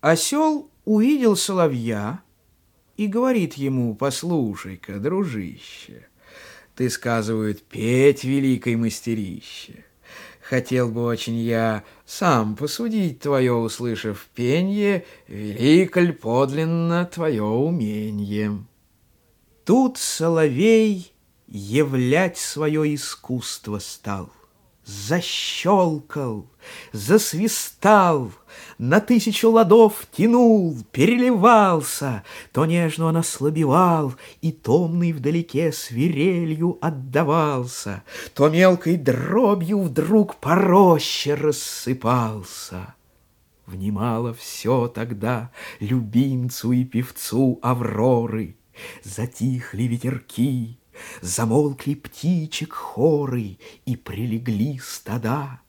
Осел увидел соловья и говорит ему, послушай-ка, дружище, ты, сказывают, петь великой мастерище. Хотел бы очень я сам посудить твое, услышав пенье, велико ль подлинно твое уменье. Тут соловей являть свое искусство стал защелкал, засвистал, на тысячу ладов тянул, переливался, то нежно он ослабевал, и томный вдалеке свирелью отдавался, то мелкой дробью вдруг по роще рассыпался. Внимало все тогда любимцу и певцу Авроры, затихли ветерки, Замолкли птичек хоры и прилегли стада.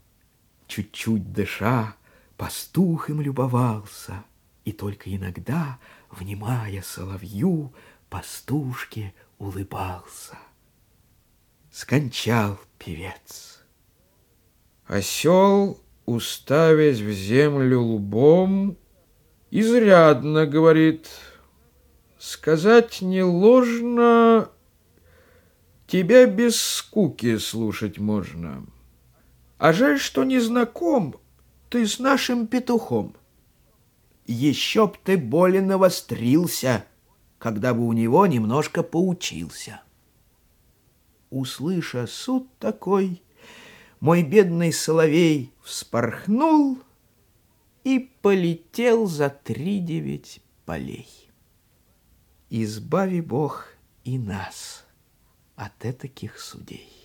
Чуть-чуть дыша, пастух им любовался, И только иногда, внимая соловью, Пастушке улыбался. Скончал певец. Осел, уставясь в землю лбом, Изрядно говорит, сказать не ложно, Тебя без скуки слушать можно. А жаль, что не знаком ты с нашим петухом. Еще б ты более навострился, когда бы у него немножко поучился. Услыша суд такой, мой бедный соловей вспорхнул и полетел за три девять полей. Избави Бог и нас от этаких судей.